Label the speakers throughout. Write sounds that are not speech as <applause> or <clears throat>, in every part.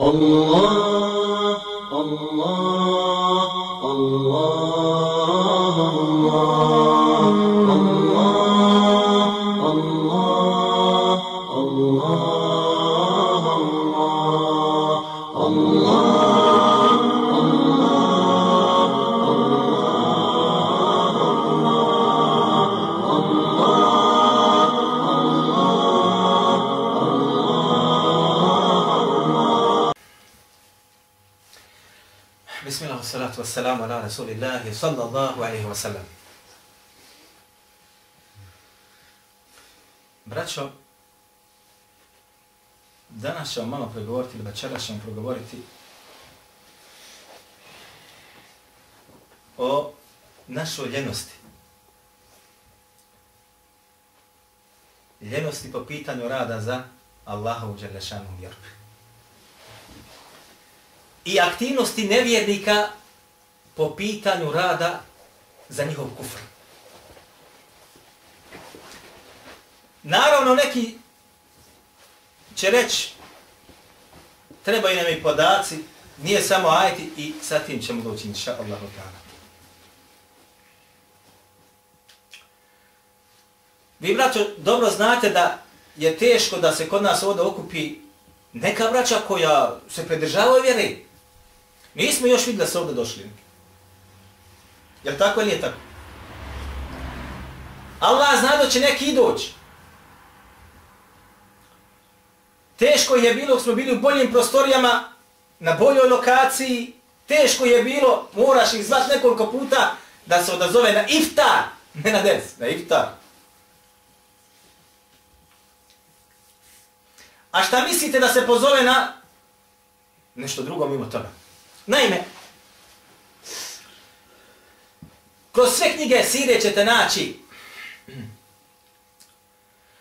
Speaker 1: الله الله.
Speaker 2: Wassalamu ala rasulillahi sallallahu alaihi wa sallam. Braćo, danas ćemo malo progovoriti, ili večera ćemo progovoriti o našoj ljenosti. Ljenosti po pitanju rada za Allahovu Đelešanu vjeru i aktivnosti nevjernika po pitanju rada za njihov kufr. Naravno, neki će reći, trebaju nam i podaci, nije samo ajti i sa tim ćemo doći, inša Allahu ta'ala. Vi, braćo, dobro znate da je teško da se kod nas ovdje okupi neka braća koja se predržavaju Mi Nismo još vidjeli da se ovdje došli. Jel tako ili nije tako? Allah zna da će neki doći. Teško je bilo, smo bili u boljim prostorijama, na boljoj lokaciji, teško je bilo, moraš ih zvat nekoliko puta da se odazove na iftar, ne na des, na iftar. A šta mislite da se pozove na nešto drugo mimo toga? Naime, kroz sve knjige sire ćete naći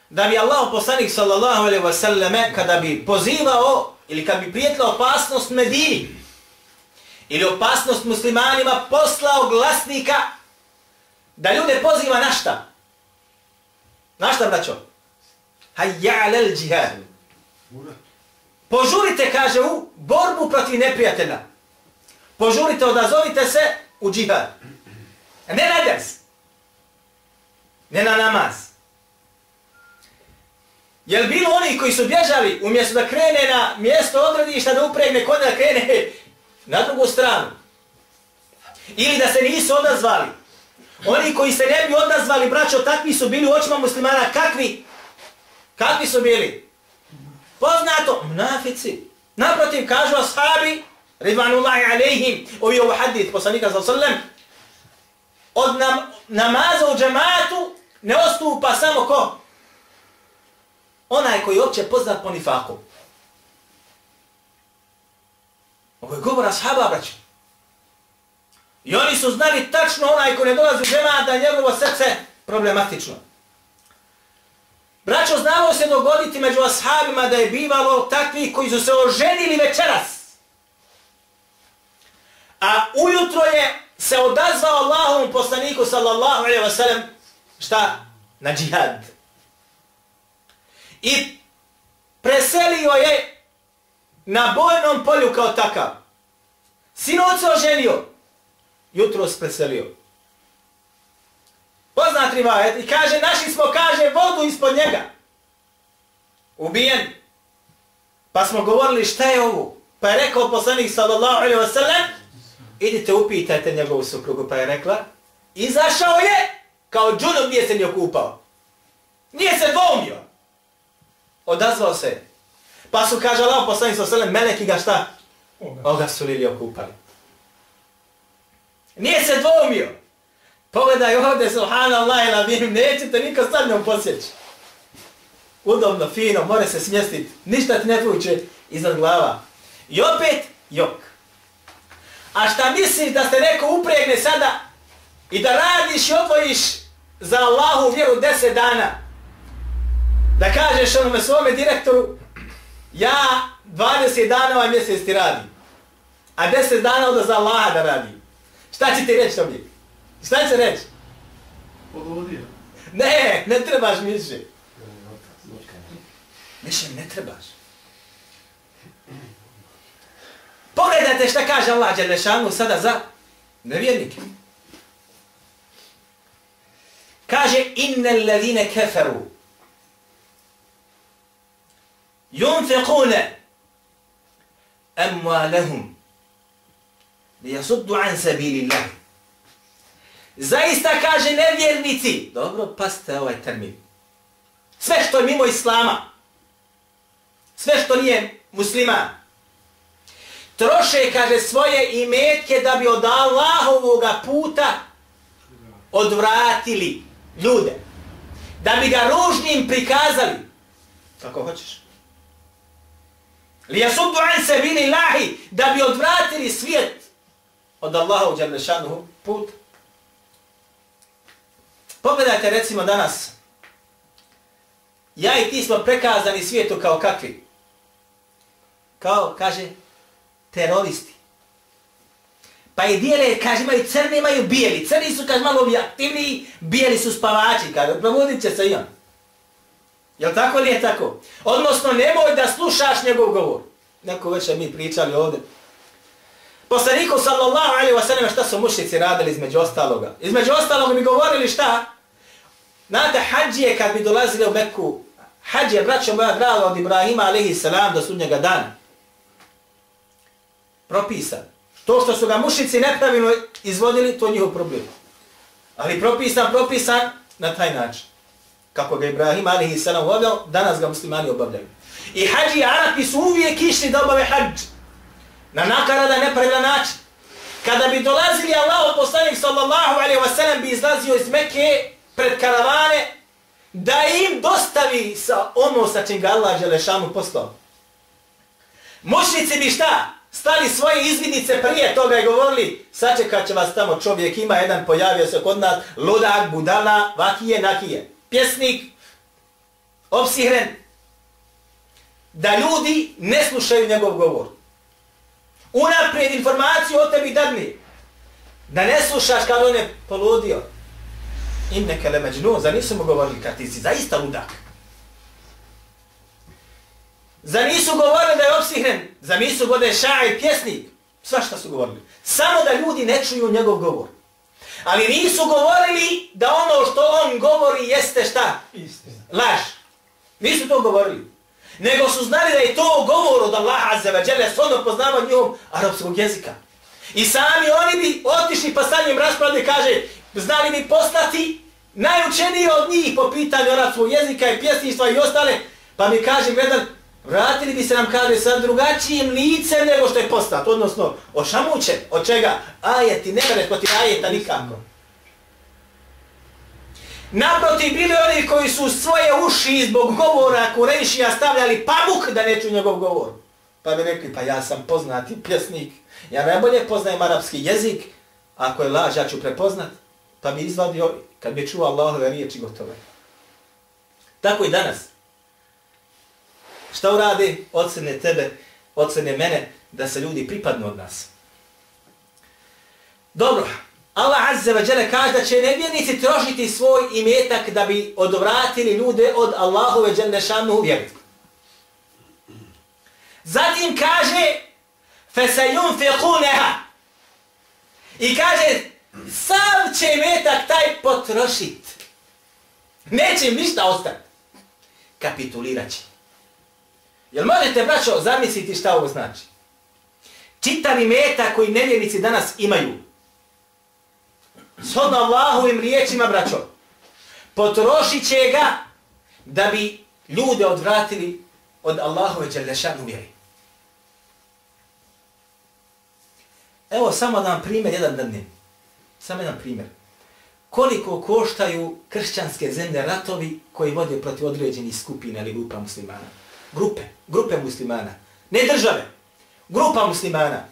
Speaker 2: da bi Allah poslanik sallallahu alaihi wasallame kada bi pozivao ili kad bi prijetila opasnost Medini ili opasnost muslimanima poslao glasnika da ljude poziva na šta? Na šta, braćo? Hayya alal jihad. Požurite, kaže, u borbu protiv neprijatelja. Požurite, odazovite se u džihad. Ne na ders. Ne na namaz. Jel bilo oni koji su bježali umjesto da krene na mjesto odredišta da upregne konja da krene na drugu stranu? Ili da se nisu odazvali? Oni koji se ne bi odazvali, braćo, takvi su bili u očima muslimana. Kakvi? Kakvi su bili? Poznato, mnafici. Naprotiv, kažu ashabi, ridvanullahi alaihim, ovi ovo hadith poslanika sallallahu sallam, od nam, namaza u džematu ne ostupa samo ko? Onaj koji je opće poznat po nifaku. Ovo je govor ashaba, braću. I oni su znali tačno onaj koji ne dolazi u džemat da je njegovo srce problematično. Braćo, znalo se dogoditi među ashabima da je bivalo takvi koji su se oženili večeras. A ujutro je se odazvao Allahovom poslaniku sallallahu alaihi wa sallam šta? Na džihad. I preselio je na bojnom polju kao takav. Sinoć se oženio. Jutro se preselio. Poznat rivajet i kaže, našli smo, kaže, vodu ispod njega. Ubijen. Pa smo govorili šta je ovo? Pa je rekao poslanik sallallahu alaihi wa sallam, idite upitajte njegovu suprugu, pa je rekla, izašao je, kao džunom nije se ni okupao. Nije se dvomio. Odazvao se. Pa su, kaže Allah, poslanik alaihi wa sallam, meleki ga šta? Oga su li okupali. Nije se dvomio. Pogledaj ovdje, subhanallah, ila bim, nećete niko sad njom posjeći. Udobno, fino, more se smjestiti. Ništa ti ne puće iznad glava. I opet, jok. A šta misliš da ste neko upregne sada i da radiš i odvojiš za Allahu vjeru deset dana? Da kažeš onome svome direktoru, ja 20 dana ovaj mjesec ti radim. A 10 dana onda za Allaha da radim. Šta će ti reći to mi? Šta će reći?
Speaker 3: Odvodio.
Speaker 2: Ne, ne trebaš više. Više ne trebaš. Pogledajte šta kaže Allah Đelešanu sada za nevjernike. Kaže, inne ladine keferu yunfiqune amwalahum Lijasuddu an sabilillah. Zaista kaže nevjernici, dobro, paste ovaj termin. Sve što je mimo islama, sve što nije musliman, troše, kaže, svoje imetke da bi od Allahovoga puta odvratili ljude. Da bi ga ružnim prikazali. Kako hoćeš. Li jasuddu an se bini lahi, da bi odvratili svijet od Allaha u Đalešanuhu put. Pogledajte recimo danas, ja i ti smo prekazani svijetu kao kakvi? Kao, kaže, teroristi. Pa i dijele, kaže, imaju crni, imaju bijeli. Crni su, kaže, malo aktivniji, bijeli su spavači, kaže, probudit će se i on. Jel tako li je tako? Odnosno, nemoj da slušaš njegov govor. Neko već mi pričali ovdje. Poslaniku sallallahu alaihi wasallam šta su mušnici radili između ostaloga? Između ostaloga mi govorili šta? Znate, hađije kad bi dolazili u Meku, hađije, braćo moja draga od Ibrahima alaihi salam do sudnjega dana. Propisan. To što su ga mušici nepravilno izvodili, to je njihov problem. Ali propisan, propisan na taj način. Kako ga Ibrahim alihi sallam obavljao, danas ga muslimani obavljaju. I hađi i Arapi su uvijek išli da obave hađ. Na nakarada nepravilan način. Kada bi dolazili Allah, poslanik sallallahu alaihi wa sallam bi izlazio iz Mekke pred karavane da im dostavi sa ono sa čim ga Allah Želešanu poslao. Mošnici bi šta? Stali svoje izvidnice prije toga i govorili sačekat će vas tamo čovjek, ima jedan pojavio se kod nas, ludak, budala, vakije, nakije. Pjesnik, opsihren, da ljudi ne slušaju njegov govor. Unaprijed informaciju o tebi dadni. Da ne slušaš kad on je poludio. Inneke le međnu, za nisu mu govorili kad ti si zaista ludak. Za nisu govorili da je opsihren, za nisu govorili da je šaj, pjesnik. Sva šta su govorili. Samo da ljudi ne čuju njegov govor. Ali nisu govorili da ono što on govori jeste šta?
Speaker 3: Istina.
Speaker 2: Laž. Nisu to govorili. Nego su znali da je to govor od Allaha Azza wa Jalla, svodno poznava njom arapskog jezika. I sami oni bi otišli pa sa njim raspravili, kaže, znali bi poslati najučenije od njih po pitanju arapskog jezika i pjesništva i ostale, pa mi kaže, gledan, vratili bi se nam, kaže, sa drugačijim licem nego što je postat, odnosno, ošamućen, od čega? Ajeti, ne mere protiv ajeta nikako. Naprotiv, bili oni koji su svoje uši zbog govora Kurešija stavljali pamuk da ne ču njegov govor. Pa bi rekli, pa ja sam poznati pjesnik, ja najbolje poznajem arapski jezik, ako je laž, ja ću prepoznat, pa bi izvadio, kad bi čuo Allahove riječi, gotove. Tako i danas. Šta uradi? Ocene tebe, ocene mene, da se ljudi pripadnu od nas. Dobro, Allah Azza wa Jalla kaže da će nevjernici trošiti svoj imetak da bi odvratili ljude od Allahove Jalla šanu vjeru. Zatim kaže فَسَيُنْفِقُونَهَا I kaže sam će imetak taj potrošit. Neće im ništa ostati. Kapitulirat će. Jel možete, braćo, zamisliti šta ovo znači? Čitavi meta koji nevjernici danas imaju, shodno Allahovim riječima, braćo, potrošit će ga da bi ljude odvratili od Allahove Đelešanu vjeri. Evo samo da vam primjer, jedan dan. Samo jedan primjer. Koliko koštaju kršćanske zemlje ratovi koji vode protiv određenih skupina ili grupa muslimana? Grupe, grupe muslimana. Ne države, grupa muslimana.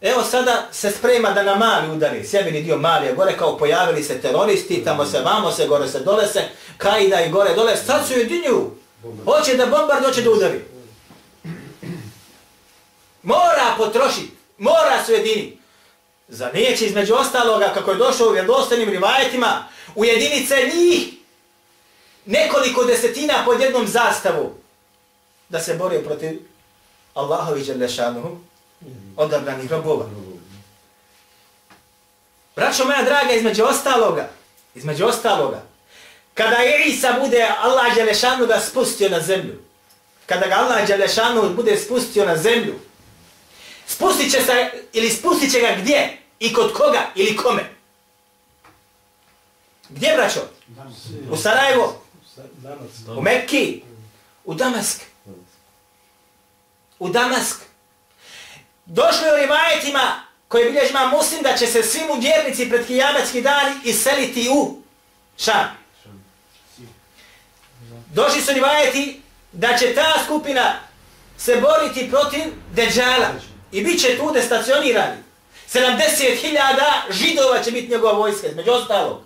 Speaker 2: Evo sada se sprema da na mali udari, sjebini dio mali je gore, kao pojavili se teroristi, tamo se vamo se, gore se, dole se, kajda i gore, dole, sad su jedinju. Hoće da bombard, hoće da udari. Mora potrošiti, mora se ujediniti. Za neće između ostaloga, kako je došao u vjerodostanim rivajetima, u njih nekoliko desetina pod jednom zastavu da se bore protiv Allahovi Đelešanuhu odabranih robova. Braćo moja draga, između ostaloga, između ostaloga, kada Isa bude Allah Đelešanu ga spustio na zemlju, kada ga Allah Đelešanu bude spustio na zemlju, spustit će se, ili spustit će ga gdje? I kod koga? Ili kome? Gdje, braćo? U Sarajevo? U Mekki? U Damask? U Damask? Došlo je u rivajetima koji bilježi ima muslim da će se svi mu vjernici pred kijametski dan iseliti u Šam. Došli su rivajeti da će ta skupina se boriti protiv Deđala i bit će tu destacionirani. 70.000 židova će biti njegova vojska, između ostalog.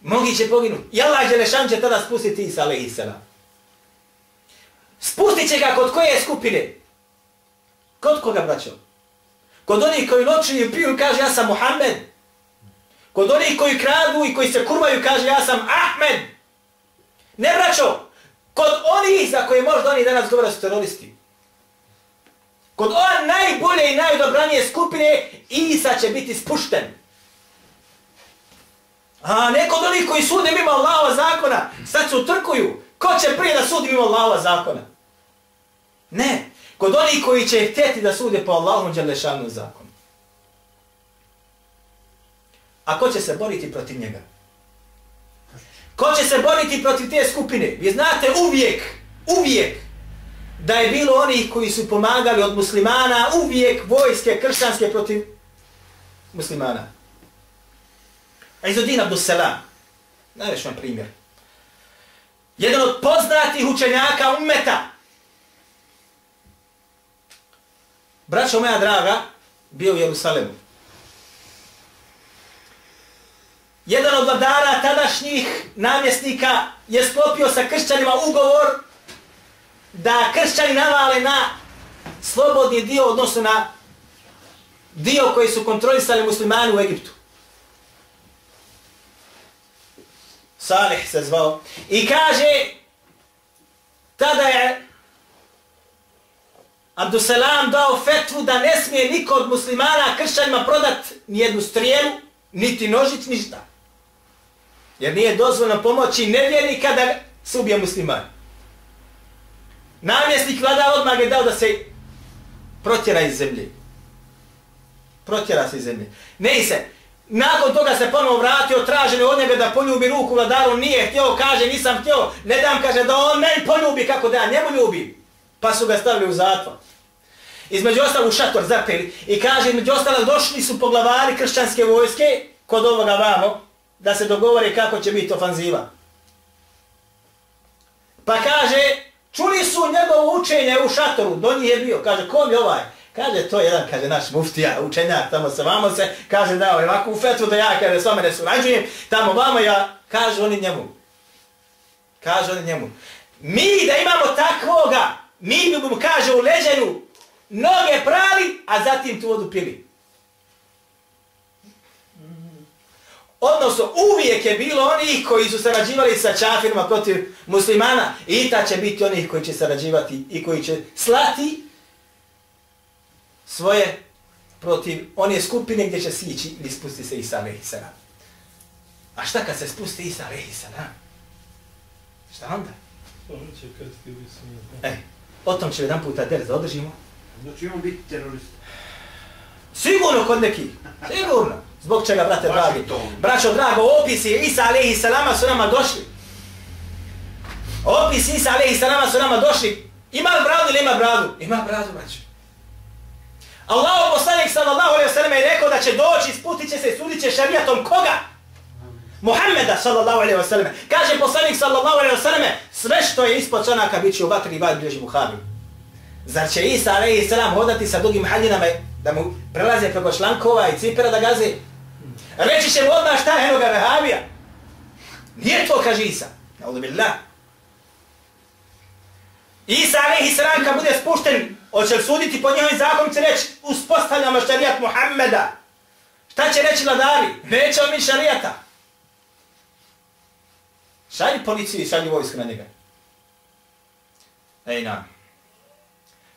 Speaker 2: Mnogi će poginuti. I Allah Đelešan će tada spustiti Isa, alaihi sallam. Spustit će ga kod koje skupine? Kod koga, braćo? Kod onih koji noćuju i piju kaže ja sam Muhammed. Kod onih koji kradu i koji se kurvaju kaže ja sam Ahmed. Ne, braćo. Kod onih za koje možda oni danas govore su teroristi. Kod ova najbolje i najodobranije skupine Isa će biti spušten. A neko od onih koji sude mimo Allahova zakona, sad se utrkuju. Ko će prije da sudi mimo Allahova zakona? Ne. Kod onih koji će htjeti da sude po Allahom Đalešanu zakonu. A ko će se boriti protiv njega? Ko će se boriti protiv te skupine? Vi znate uvijek, uvijek, da je bilo onih koji su pomagali od muslimana, uvijek vojske kršćanske protiv muslimana. Izudin Abdus Salam, vam primjer. Jedan od poznatih učenjaka ummeta, braćo moja draga, bio u Jerusalemu. Jedan od vladara tadašnjih namjesnika je sklopio sa kršćanima ugovor da kršćani navale na slobodni dio, odnosno na dio koji su kontrolisali muslimani u Egiptu. Salih se zvao. I kaže, tada je Abdusalam dao fetvu da ne smije niko od muslimana kršćanima prodat ni jednu strijelu, niti nožić, ništa. Jer nije dozvoljno pomoći nevjernika da se ubije musliman. Namjesnik vlada odmah je dao da se protjera iz zemlje. Protjera se iz zemlje. Ne i se. Nakon toga se ponovo vratio, traženo od njega da poljubi ruku vladaru, nije htio, kaže nisam htio, ne dam, kaže da on meni poljubi kako da ja njemu ljubi. Pa su ga stavili u zatvor. Između ostalo u šator zapeli i kaže, između ostalo došli su poglavari kršćanske vojske kod ovoga vamo, da se dogovore kako će biti ofanziva. Pa kaže, čuli su njegovo učenje u šatoru, do njih je bio, kaže, kom je ovaj? Kaže, to jedan, kaže, naš muftija, učenjak, tamo se vamo se, kaže, da, je ovako u fetvu da ja, kaže, s vama ne surađujem, tamo vamo ja, kaže oni njemu. Kaže oni njemu. Mi da imamo takvoga, mi bi mu, kaže, u leđenu, noge prali, a zatim tu vodu pili. Odnosno, uvijek je bilo onih koji su sarađivali sa čafirima protiv muslimana i ta će biti onih koji će sarađivati i koji će slati svoje protiv one skupine gdje će sići ili spusti se Isa a.s. A šta kad se spusti Isa a.s. Šta onda? E, o tom će jedan puta der zadržimo.
Speaker 3: Znači on biti terorist.
Speaker 2: Sigurno kod neki. Sigurno. Zbog čega, brate dragi? Braćo drago, opisi Isa alaihi salama su nama došli. Opisi Isa alaihi salama su nama došli. Ima li bradu ili ima bradu? Ima bradu, braćo. Allah poslanik sallallahu alaihi sallam je rekao da će doći, sputit će se i sudit će šarijatom koga? Muhammeda sallallahu alaihi sallam. Kaže poslanik sallallahu alaihi sallam, sve što je ispod čanaka bit će u vatri i vaj bliži Buhari. Zar će Isa alaihi sallam hodati sa dugim haljinama da mu prelaze preko šlankova i cipera da gazi? Reći će mu odmah šta je enoga vehabija. Nije to, kaže Isa. Naudu billah. Isa alaihi sallam kad bude spušten, hoće li suditi po njihovim zakonom, će reći uspostavljamo šarijat Muhammeda. Šta će reći vladari? Nećemo mi šarijata. Šalji policiju i šalji vojsku na njega. Ej nam.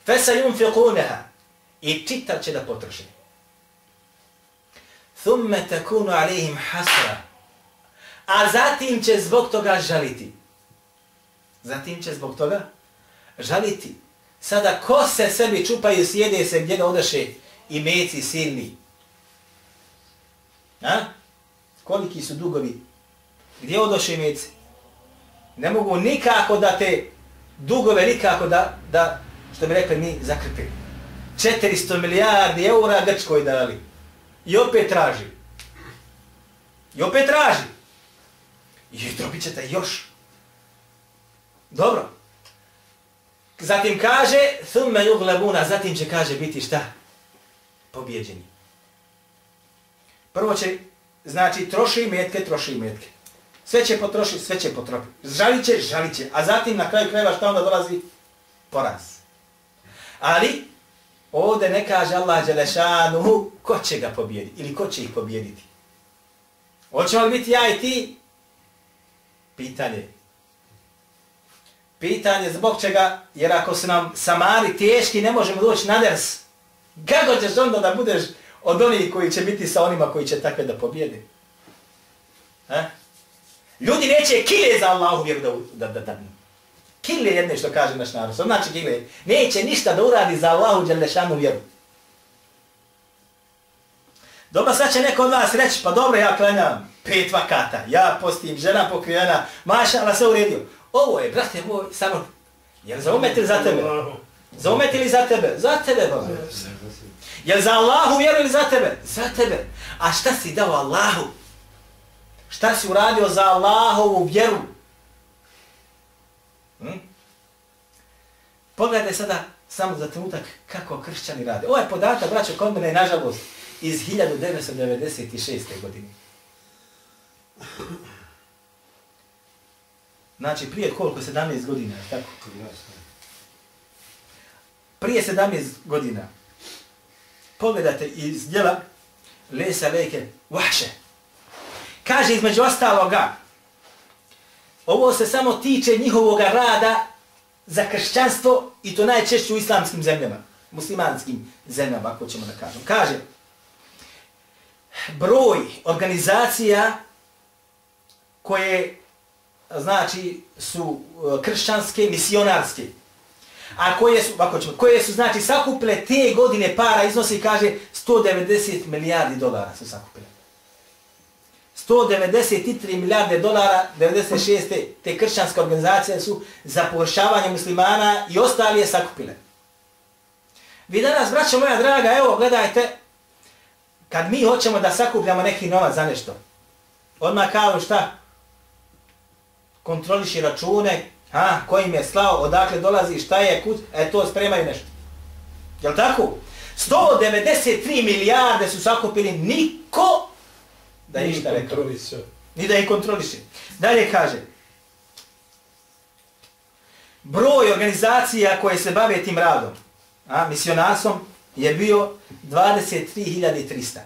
Speaker 2: Fesa yunfiqunaha. I čitav će da potroši. Thumme takunu alihim hasra. A zatim će zbog toga žaliti. Zatim će zbog toga žaliti. Sada ko se sebi čupaju, sjede se gdje ga odaše i meci silni. A? Koliki su dugovi? Gdje odoše meci? Ne mogu nikako da te dugove nikako da, da što bi rekli mi, zakrpi. 400 milijardi eura Grčkoj dali. I opet traži. I opet traži. I dobit ćete još. Dobro. Zatim kaže, thumme yuglebuna, zatim će kaže biti šta? Pobjeđeni. Prvo će, znači, troši metke, troši metke. Sve će potroši, sve će potropi. Žalit će, žalit će. A zatim na kraju krajeva šta onda dolazi? Poraz. Ali, ovdje ne kaže Allah Đelešanu ko će ga pobjediti ili ko će ih pobijediti. Hoćemo li biti ja i ti? Pitanje. Pitanje zbog čega, jer ako su nam samari teški, ne možemo doći na ders. Kako ćeš onda da budeš od onih koji će biti sa onima koji će takve da pobjede? Ha? Ljudi neće kile za Allahu vjeru da, da, da, da. Kile jedne što kaže naš narod. Što znači kile? Neće ništa da uradi za Allahu Đelešanu vjeru. Dobro, sad će neko od vas reći, pa dobro, ja klanjam pet vakata, ja postim, žena pokrijena, maša, ali sve uredio. Ovo je, brate moj, samo, jel zaumetili za tebe? Zaumetili za tebe? Za tebe, ba. Jel za Allahu vjeru ili za tebe? Za tebe. A šta si dao Allahu? Šta si uradio za Allahovu vjeru? Hm? Pogledaj sada samo za trenutak kako kršćani rade. Ovo je podatak, braćo, kod mene je nažalost iz 1996. godine. Znači, prije koliko? 17 godina, tako? Prije 17 godina. Pogledajte iz djela Lesa Leke Vahše. Kaže između ostaloga, ovo se samo tiče njihovog rada za kršćanstvo i to najčešće u islamskim zemljama, muslimanskim zemljama, ako ćemo da kažem. Kaže, broj organizacija koje znači su e, kršćanske, misionarske, a koje su, ovako ćemo, koje su znači sakupile te godine para iznosi kaže 190 milijardi dolara su sakupile. 193 milijarde dolara 96. te kršćanske organizacije su za površavanje muslimana i ostali je sakupile. Vi danas, braćo moja draga, evo, gledajte, kad mi hoćemo da sakupljamo neki novac za nešto, odmah kao šta? Kontroliši račune, ha, kojim je slao, odakle dolazi, šta je, kut, e to spremaju nešto. Jel tako? 193 milijarde su sakupili, niko da je ništa rekao. Ni da je kontroliše. Dalje kaže, broj organizacija koje se bave tim radom, a, misionarsom, je bio 23.300.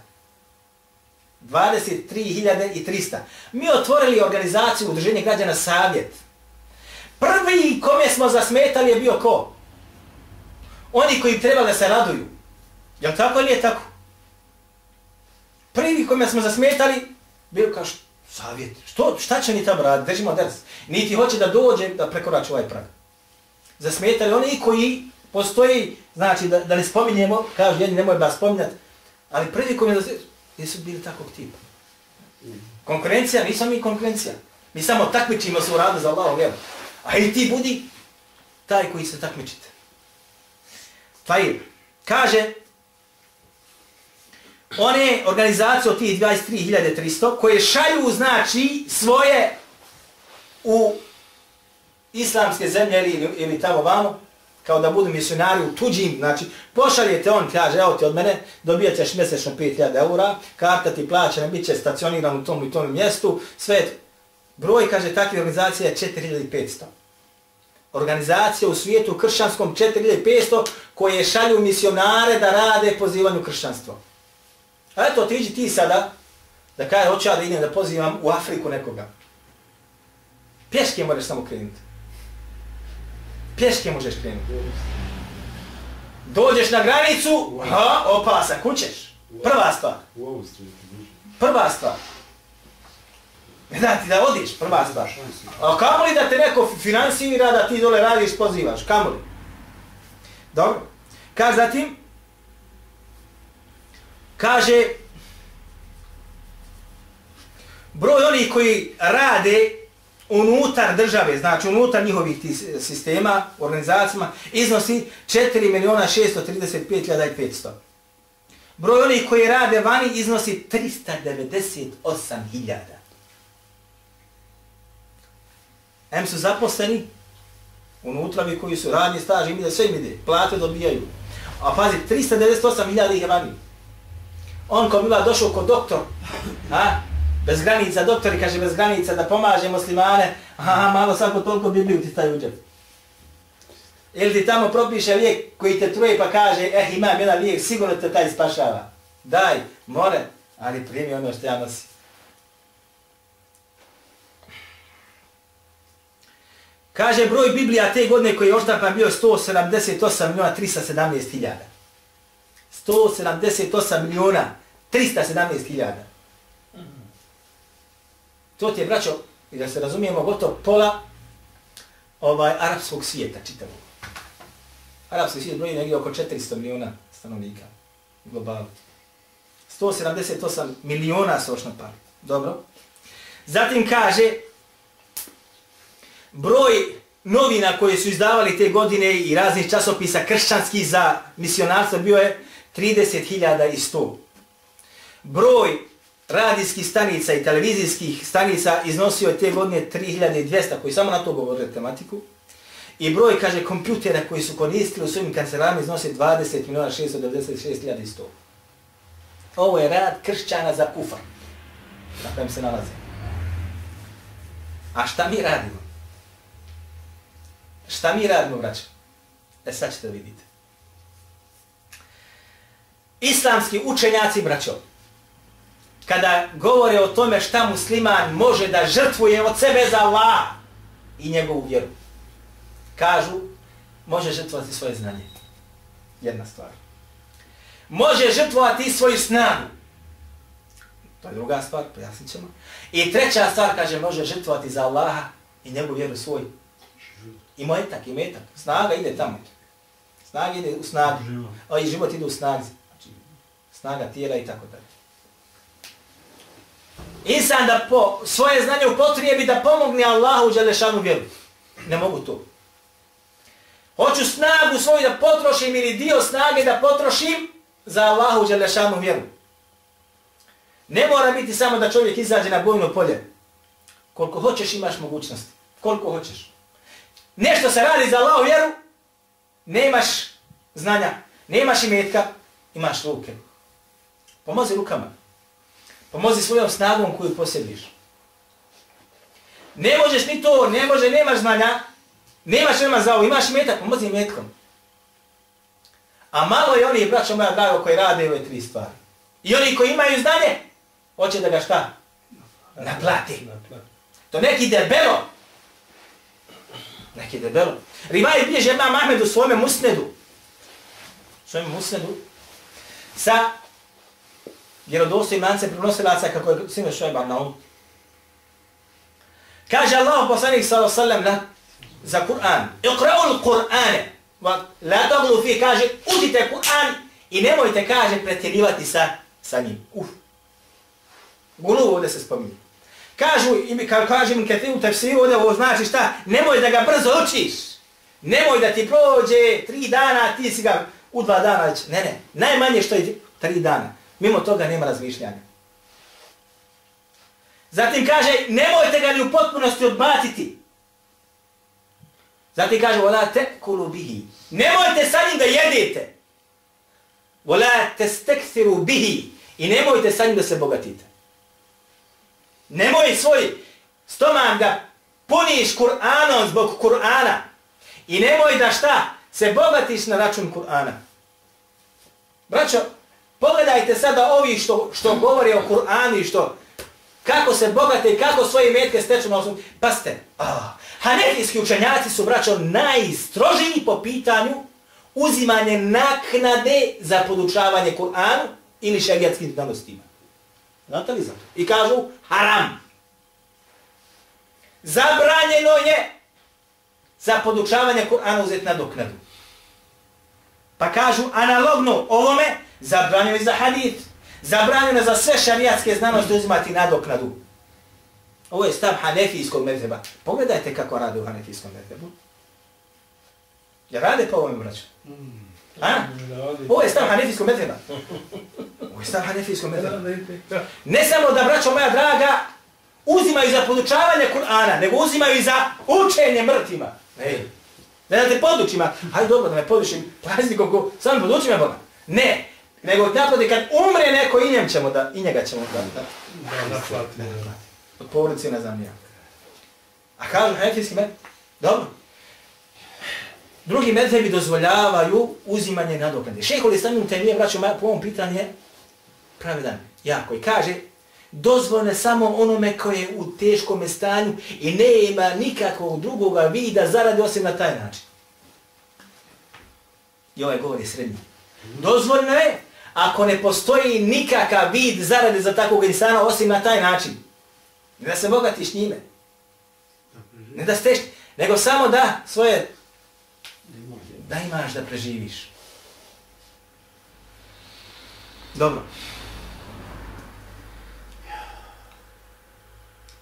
Speaker 2: 23.300. Mi otvorili organizaciju Udruženje građana Savjet. Prvi kome smo zasmetali je bio ko? Oni koji treba da se raduju. Jel tako ili je tako? Prvi kome smo zasmetali, bio kao savjet. Što, šta će ni tamo raditi? Držimo ders. Niti hoće da dođe da prekorači ovaj prag. Zasmetali oni koji postoji, znači da, da ne spominjemo, kažu jedni nemoj da spominjat, ali prvi kome zasmetali, jesu bili takvog tipa. Konkurencija, nisam mi konkurencija. Mi samo takmičimo se u radu za Allahom vjeru. A i ti budi taj koji se takmičite. Fajr. Kaže, one organizacije od tih 23.300 koje šalju, znači, svoje u islamske zemlje ili, ili tamo vamo, kao da budu misionari u tuđim, znači, pošaljete on, kaže, evo ti od mene, dobijat ćeš mjesečno 5000 eura, karta ti plaćena, bit će stacioniran u tom i tom mjestu, sve, broj, kaže, takve organizacije je 4500. Organizacije u svijetu kršćanskom 4500 koje šalju misionare da rade pozivanju kršćanstva. A eto, ti iđi ti sada, da kaže, hoću ja da idem da pozivam u Afriku nekoga. Pješke moraš samo krenuti. Pješke možeš krenuti. Dođeš na granicu, ha, opasa, kućeš. Prva stvar. Prva stvar. Ne da ti da odiš, prva stvar. A kamo li da te neko finansira da ti dole radiš, pozivaš, kamo li? Dobro. Kaže zatim, kaže, broj onih koji rade unutar države, znači unutar njihovih tih sistema, organizacijama, iznosi 4 miliona 635.500. Broj onih koji rade vani iznosi 398.000. M su zaposleni, unutra vi koji su radni staž, im ide, sve im ide, plate dobijaju. A pazi, 398.000 ih je vani. On ko bila došao kod doktor, a, bez granica, doktori kaže bez granica da pomaže muslimane, aha, malo svako toliko Bibliju ti staje u džep. Ili ti tamo propiše lijek koji te truje pa kaže, eh, imam jedan lijek, sigurno te taj spašava. Daj, more, ali primi ono što ja nosim. Kaže, broj Biblija te godine koji je oštampan bio 178 miliona 317 hiljada. 178 miliona 317 hiljada. To ti je, braćo, i da se razumijemo, gotovo pola ovaj arapskog svijeta čitavog. Arapski svijet broji negdje oko 400 miliona stanovnika globalno. 178 miliona sočno par. Dobro. Zatim kaže, broj novina koje su izdavali te godine i raznih časopisa kršćanskih za misionarstvo bio je 30.100. Broj radijskih stanica i televizijskih stanica iznosio je te godine 3200 koji samo na to govorili tematiku. I broj, kaže, kompjutera koji su koristili u svojim kancelarima iznosi 20.696.100. Ovo je rad kršćana za kufar na kojem se nalaze. A šta mi radimo? Šta mi radimo, braćo? E sad ćete vidite. Islamski učenjaci, braćo, kada govore o tome šta musliman može da žrtvuje od sebe za Allah i njegovu vjeru, kažu, može žrtvovati svoje znanje. Jedna stvar. Može žrtvovati svoju snagu. To je druga stvar, pojasnit ćemo. I treća stvar, kaže, može žrtvovati za Allaha i njegovu vjeru svoj. I mojetak, i metak. Snaga ide tamo. Snaga ide u snagu. A i život ide u snazi. Znači, snaga tijela i tako dalje. Insan da po svoje znanje upotrijebi da pomogne Allahu u Đelešanu vjeru. Ne mogu to. Hoću snagu svoju da potrošim ili dio snage da potrošim za Allahu Đelešanu vjeru. Ne mora biti samo da čovjek izađe na bojno polje. Koliko hoćeš imaš mogućnosti. Koliko hoćeš. Nešto se radi za Allahu vjeru, nemaš znanja, nemaš imetka, imaš ruke. Pomozi rukama. Pa pomozi svojom snagom koju posjediš. Ne možeš ni to, ne može, nemaš znanja, nemaš nema za ovo, imaš imetak, pa pomozi imetkom. A malo je oni, braćo moja drago, koji rade ove tri stvari. I oni koji imaju znanje, hoće da ga šta? Naplati. To neki debelo. Neki debelo. Rivaj bilježi jedna Mahmed u svome musnedu. Svome musnedu. Sa vjerodostojim lance prenosilaca kako je sinu Šojba na ovom. Kaže Allah poslanik sallallahu alejhi ve sellem za Kur'an. Iqra'u al-Qur'ane. La taglu fi kaže učite Kur'an i nemojte kaže pretjerivati sa sa njim. Uf. Gulu ovdje se spominje. Kažu, i kao kažem kad ti u tefsiru ovdje ovo znači šta, nemoj da ga brzo učiš. Nemoj da ti prođe tri dana, ti si ga u dva dana već. Ne, ne, najmanje što je tri dana. Mimo toga nema razmišljanja. Zatim kaže, nemojte ga ni u potpunosti odbaciti. Zatim kaže, vola te bihi. Nemojte sa njim da jedete. Vola te stekthiru bihi. I nemojte sa njim da se bogatite. Nemoj svoj stomak da puniš Kur'anom zbog Kur'ana. I nemoj da šta? Se bogatiš na račun Kur'ana. Braćo, pogledajte sada ovi što, što govore o Kur'anu i što kako se bogate i kako svoje metke steču na osnovu. Pazite, oh, hanefijski učenjaci su, braćo, najstrožiji po pitanju uzimanje naknade za podučavanje Kur'anu ili šarijatskim znanostima. Znate li za to? I kažu haram. Zabranjeno je za podučavanje Kur'ana uzeti nadoknadu. Pa kažu analogno ovome zabranjeno je za hadith. Zabranjeno je za sve šarijatske znanosti uzimati nadoknadu. Ovo je stav hanefijskog mezheba. Pogledajte kako rade u hanefijskom mezhebu. Ja rade po ovome, braću? A? Ovo je stav hanefijskog mezheba. Ovo je stav hanefijskog mezheba. Ne samo da, braćo moja draga, uzimaju za podučavanje Kur'ana, nego uzimaju i za učenje mrtvima. Ej, ne da te podučima, hajde dobro da me podučim, koliko, sam podučim me Boga. Ne, nego naprotiv, kad umre neko i njem ćemo da, i njega ćemo da, da,
Speaker 4: Da, naplati.
Speaker 2: od porodice ne znam ja. A kažu hanefijski med, dobro. Drugi medhebi dozvoljavaju uzimanje nadoknade. Šehol je samim te nije vraćao po ovom pitanje pravedan, jako. I kaže, dozvoljene samo onome koje je u teškom stanju i ne ima nikakvog drugoga vida zaradi osim na taj način. I ovaj govori srednji. Dozvoljeno je ako ne postoji nikakav vid zarade za takvog insana osim na taj način. Ne da se bogatiš njime. Ne da steš, nego samo da svoje da imaš da preživiš. Dobro.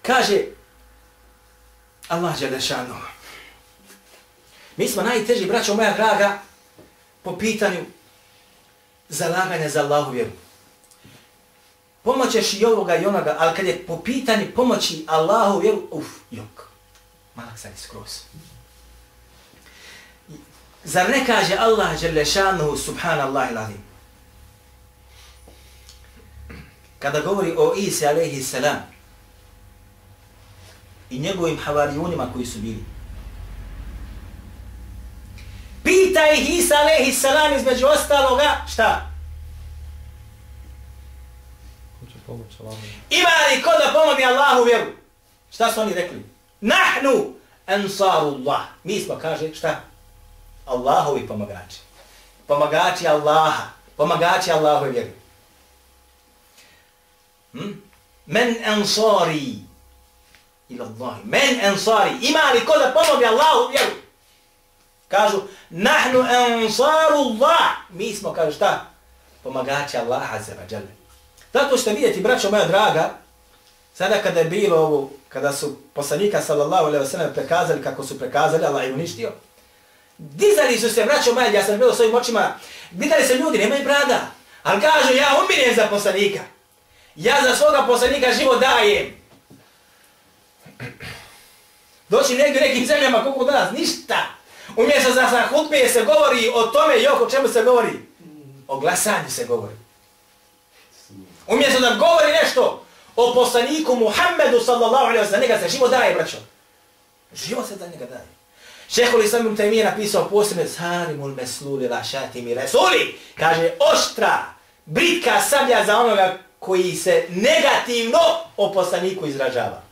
Speaker 2: Kaže Allah Đelešanu. Mi smo najteži, braćo moja draga, po pitanju zalaganja za Allahu vjeru. Pomoćeš i ovoga i onoga, ali kad je po pitanju pomoći Allahu vjeru, uf, jok. Malak sad skroz. Zar ne kaže Allah Đelešanu subhanallah ilazim? Kada govori o Isi alaihi salam i njegovim havarijunima koji su bili. Pita ih Isa alaihi salam između ostaloga, šta?
Speaker 4: Allahu.
Speaker 2: Ima li ko da pomogne Allahu vjeru? Šta su oni rekli? Nahnu ansarullah. Mi smo, kaže, šta? Allahovi pomagači. Pomagači Allaha. Pomagači Allahove vjeru. Hm? Men ansari ila Allahi. Men ansari. Ima li ko da pomogne Allahu vjeru? Kažu, nahnu ansarullah. Mi smo, kažu, šta? Pomagači Allaha za vađale. Zato što vidjeti, braćo moja draga, sada kada je bilo ovo, kada su poslanika sallallahu alaihi wa sallam prekazali kako su prekazali, Allah je uništio, dizali su se, braćo moja, ja sam bilo svojim očima, dizali se ljudi, nemaju brada, ali kažu, ja umirem za poslanika. Ja za svoga poslanika život dajem. Doći negdje u nekim zemljama, koliko danas, ništa. Umjesto za sa hutbe se govori o tome, jok, o čemu se govori? O glasanju se govori. Umjesto da govori nešto o poslaniku Muhammedu sallallahu alaihi wa sallam, njega se živo daje, braćo. Živo se da njega daje. Šehol Islam ibn Taymiyyah napisao posebno Sarimul mesluli la šatimi resuli. Kaže, oštra, britka sablja za onoga koji se negativno o poslaniku izražava.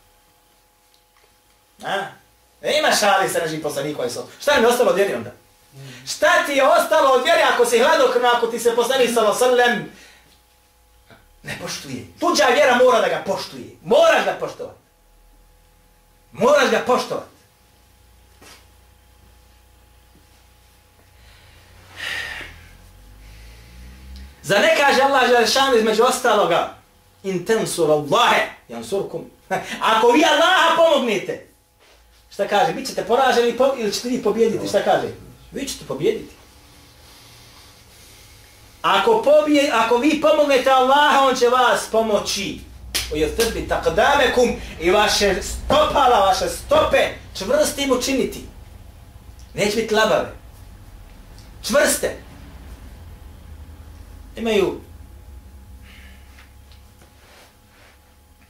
Speaker 2: A? E ima šali sa našim poslanikom. Šta mi je ostalo od vjeri onda? Šta ti je ostalo od vjeri ako si hladokrno, ako ti se poslanik sallallahu alaihi ne poštuje. Tuđa vjera mora da ga poštuje. Moraš ga poštovati. Moraš ga poštovati. Za ne kaže Allah Želešanu između ostaloga in tensur Allahe jansurkum. <laughs> Ako vi Allaha pomognete, šta kaže, bit ćete poraženi po, ili ćete vi pobjediti, šta kaže? Vi ćete pobjediti. Ako, pobije, ako vi pomognete Allaha, on će vas pomoći. Ojel trbi takdamekum i vaše stopala, vaše stope čvrstim učiniti. Neće biti labave. Čvrste. Imaju...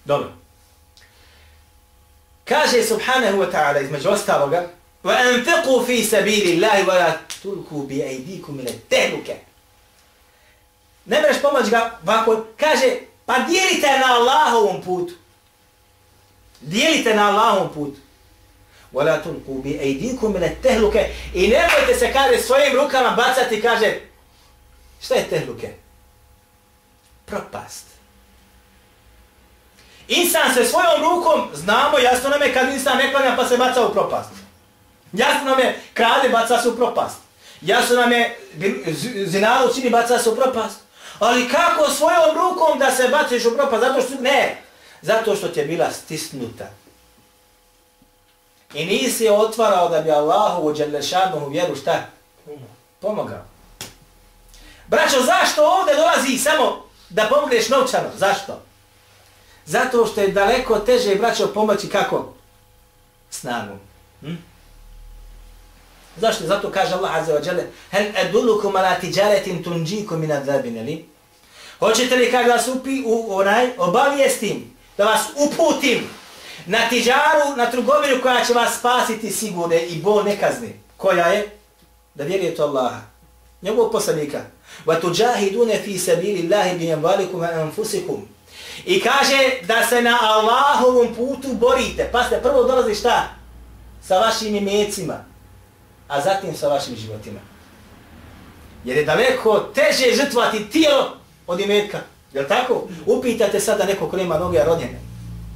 Speaker 2: Dobro. Kaže subhanahu wa ta'ala između ostaloga وَأَنْفِقُوا فِي سَبِيلِ اللَّهِ وَلَا تُلْكُوا بِأَيْدِيكُمْ مِنَ تَهْلُكَ Ne mreš pomoć ga ovako, kaže pa dijelite na Allahovom putu. Dijelite na Allahovom putu. وَلَا تُلْكُوا بِأَيْدِيكُمْ مِنَ تَهْلُكَ I nemojte se kaže svojim rukama bacati, kaže šta je tehluke? Propast. Insan se svojom rukom, znamo, jasno nam je kad insan ne klanja pa se baca u propast. Jasno nam je, krade, baca se u propast. Jasno nam je, zinalo čini baca se u propast. Ali kako svojom rukom da se baciš u propast? Zato što, ne, zato što ti je bila stisnuta. I nisi je otvarao da bi Allahu u Đelešanu vjeru šta? Pomogao. Braćo, zašto ovdje dolazi samo da pomogneš novčano? Zašto? Zato što je daleko teže, braćo, pomoći kako? Snagom. Hm? Zašto? Zato kaže Allah Azza wa Jalla Hel edulukum ala tijaretin tunđikum min adzabin li? Hoćete li kada vas upi, u, onaj, obavijestim, da vas uputim na tiđaru, na trgovinu koja će vas spasiti sigurne i bol nekazne. Koja je? Da vjerujete Allaha. Njegovog poslanika. Va tuđahidune fi sabili Allahi bi jemvalikum anfusikum. I kaže da se na Allahovom putu borite. Pa ste prvo dolazi šta? Sa vašim imecima. A zatim sa vašim životima. Jer je daleko teže žrtvati tijelo od imetka. Jel tako? Upitate sada neko ko nema noge rodjene.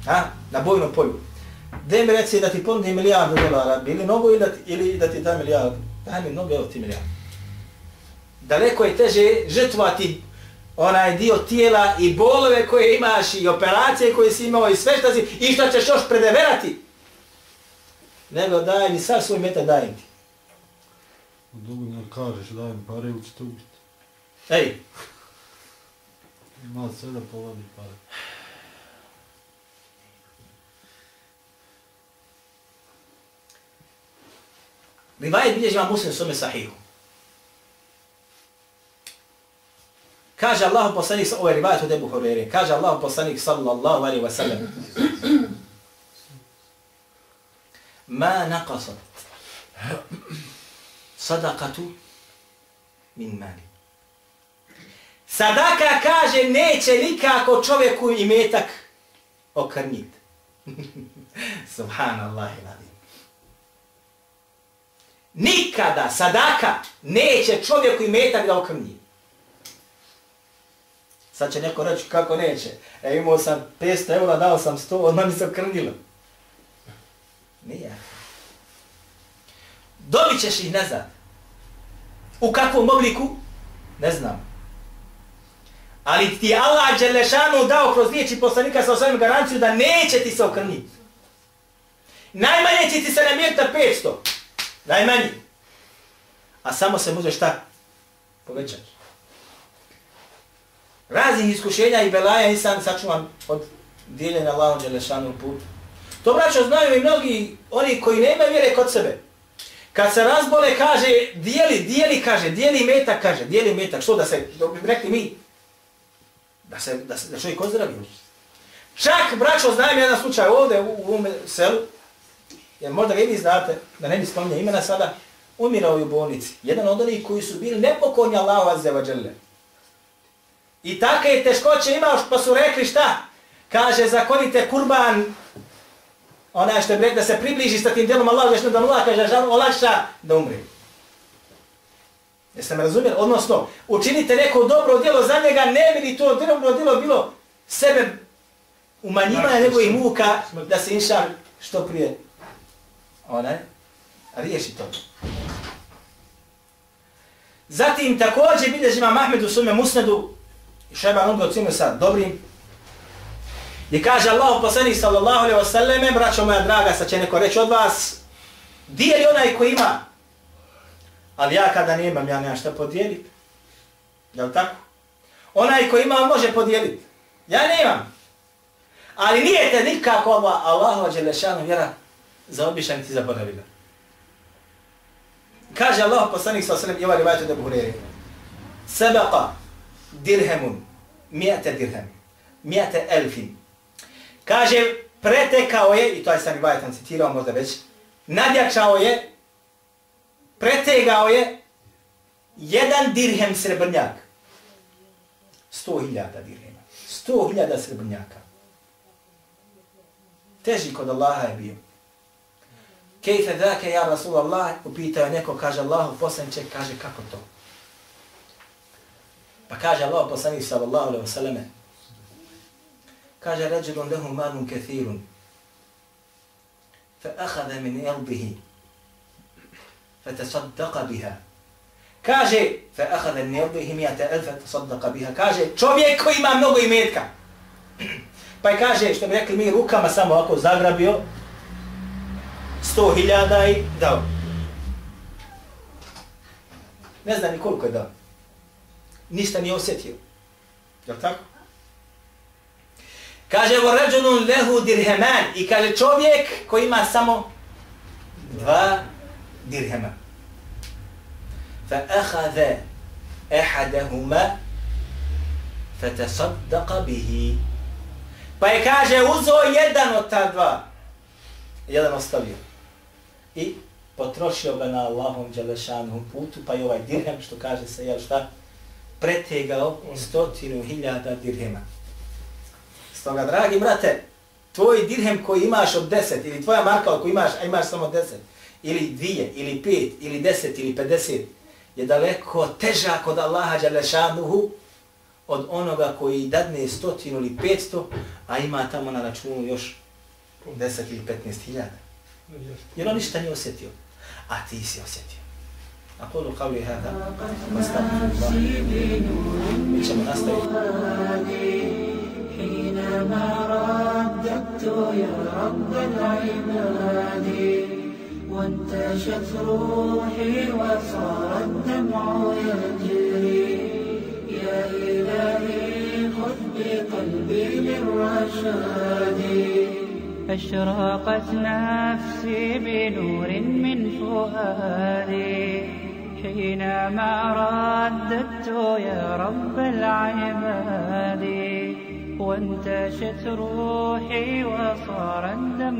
Speaker 2: A? Na bojnom polju. Gde mi reci da ti ponudi milijardu dolara, bili nogu ili da ti, ili da ti da milijardu? Daj mi noge, evo ti milijardu. Daleko je teže žrtvati onaj dio tijela i bolove koje imaš i operacije koje si imao i sve što si i što ćeš još predeverati. Nego daj mi sad svoj metak dajem ti.
Speaker 4: U dugu kažeš daj mi pare ili će te ubiti.
Speaker 2: Ej,
Speaker 4: Ima sve da povadi pare.
Speaker 2: Rivajet bilježi ima muslim svome sahihu. Kaže Allahu poslanik, ovo je rivajet od Ebu Horeire, kaže Allahu poslanik sallallahu alaihi wa sallam, ma naqasat sadaqatu min mali. Sadaka kaže neće nikako čovjeku imetak okrnit. <laughs> Subhanallah iladim. Nikada sadaka neće čovjeku imetak da okrnit. Sad će neko reći kako neće. E imao sam 500 eura, dao sam 100, odmah mi se okrnilo. Nije. Dobit ćeš ih nazad. U kakvom obliku? Ne znam. Ali ti Allah Đelešanu dao kroz riječi poslanika sa osvijem garanciju da neće ti se okrniti. Najmanje će ti se namjeriti 500. Najmanje. A samo se može šta? Povećati. Raznih iskušenja i belaja insan sačuvan od dijeljenja Allahom Đelešanu put. To braćo znaju i mnogi oni koji nema vjere kod sebe. Kad se razbole kaže, dijeli, dijeli, kaže, dijeli metak, kaže, dijeli metak. Što da se, da bi rekli mi, da se da, se, da čovjek ozdravi. Čak, braćo, znam jedan slučaj ovdje u, u ovom selu, jer možda ga i vi znate, da ne bi spominja imena sada, umirao je u bolnici. Jedan od onih koji su bili nepokorni Allahu Azze wa I takve je teškoće imao, pa su rekli šta? Kaže, zakonite kurban, onaj što je da se približi sa tim djelom Allahu, da Allah kaže, žal, olakša da umri. Jeste me razumijeli? Odnosno, učinite neko dobro djelo za njega, ne bi li to dobro djelo bilo sebe umanjivanja njegovih muka da se inša što prije onaj, riješi to. Zatim također bilježi ima Mahmed u svome musnedu i šeba onda od sa dobrim I kaže Allah poslanik sallallahu alaihi wasallam, braćo moja draga, sad će neko reći od vas dijeli onaj ko ima Ali ja kada nemam, ja nemam šta podijeliti. Je li tako? Onaj ko ima, može podijeliti. Ja nemam. Ali nije te nikako ova Allahu Đelešanu vjera za obišan ti zaboravila. Kaže Allah poslanik sa osanem i ovaj rivajtu da buhuriri. Sebeqa dirhemun mijete dirhem. Mijete elfin. Kaže, pretekao je, i to je sam rivajtan citirao možda već, nadjačao je pretegao je jedan dirhem srebrnjak. Sto hiljada dirhema. Sto hiljada srebrnjaka. Teži kod Allaha je bio. Kejfe dhake ja Rasulallah, upitao je neko, kaže Allahu poslanče, kaže kako to? Pa kaže Allah poslanik sallallahu alaihi wa sallame, kaže ređelun lehu malun kathirun, fa ahada min elbihi, fa tasaddaqa biha. Kaže, fa ahada min elbihi mijata elfa tasaddaqa biha. Kaže, čovjek koji ima mnogo imetka. <clears throat> Pa je kaže, što bi rekli mi, rukama samo ovako zagrabio, sto hiljada i dao. Ne znam ni koliko je dao. Ništa nije osjetio. Je li tako? Kaže, vo lehu dirheman. I kaže, čovjek koji ima samo dva dirhema. Fa ahade ehadehuma fa tasaddaqa bihi. Pa je kaže, uzo jedan od ta dva. Jedan ostavio. I potrošio ga na Allahom Đalešanom putu, pa i ovaj dirhem, što kaže se, jel šta, pretegao stotinu hiljada dirhema. Stoga, dragi brate, tvoj dirhem koji imaš od deset, ili tvoja marka koji imaš, a imaš samo deset, ili dvije, ili pet, ili deset, ili pedeset, je daleko teža kod Allaha Đalešanuhu od onoga koji dadne stotinu ili petsto, a ima tamo na računu još deset ili petnest hiljada. Jer on ništa nije osjetio, a ti si osjetio. أقول قولي هذا. واستغفر الله من شر
Speaker 5: حينما رددت يا رب العباد وانتشت روحي وصار الدمع يجري يا إلهي خذ بقلبي للرشاد أشرقت نفسي بنور من فؤادي. حينما رددت يا رب العباد. وانتشت روحي وصار الدمع